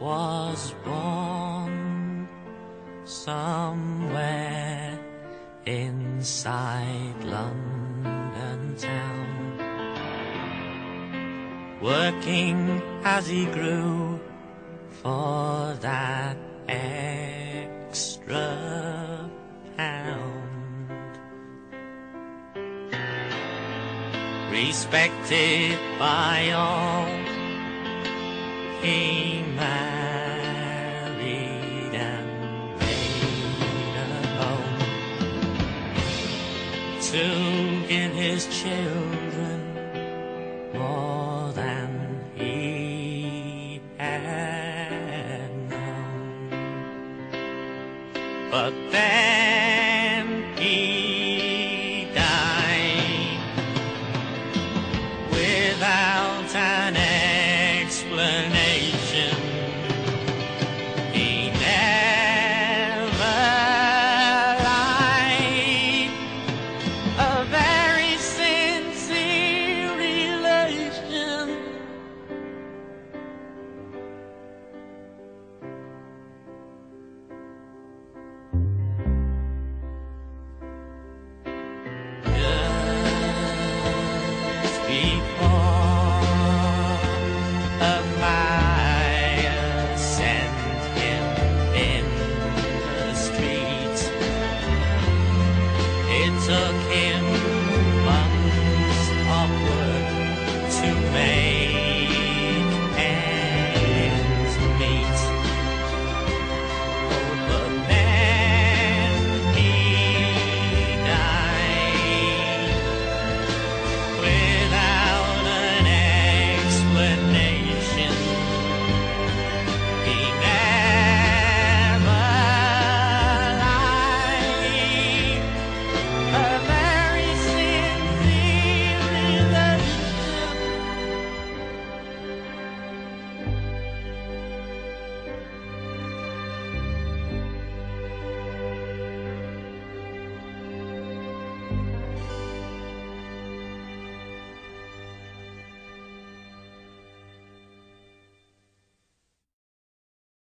was born somewhere inside London town. Working as he grew for that extra pound. Respected by all, he married and made a home to give his children more than he had known. But then the.